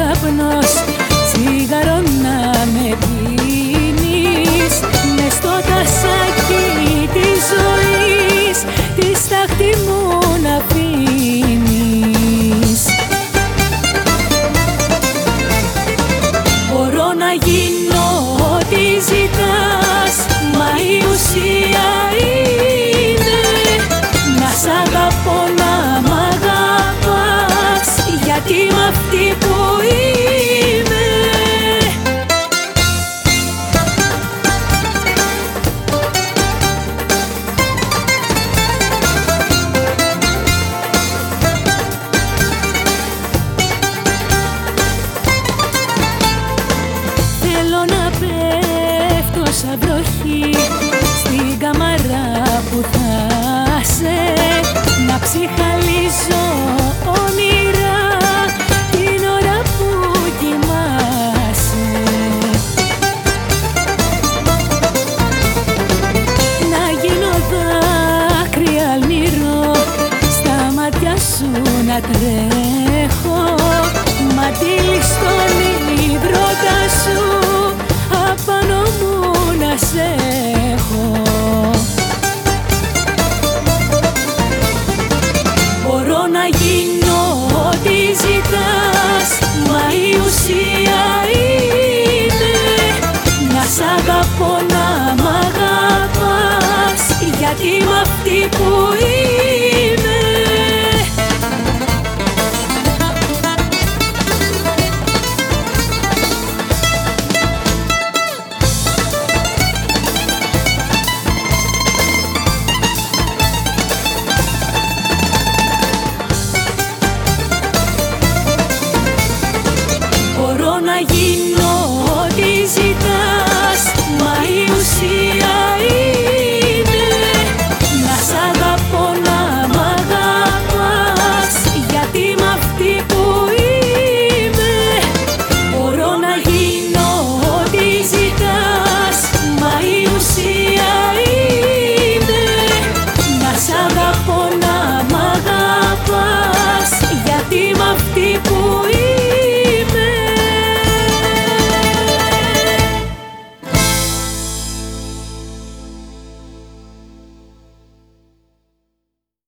καπνός τσιγάρο να με πίνεις. Μες στο τασάκι της ζωής της στάχτη μου να πίνεις. Μπορώ να γίνω να τρέχω. Μα τη ληστώνει η δρότα σου Απάνω μου να σε έχω. Μπορώ να γίνω ό,τι ζητάς Μα η ουσία είναι Να σ' αγαπώ να μ' αγαπάς. Γιατί είμαι αυτή που 一。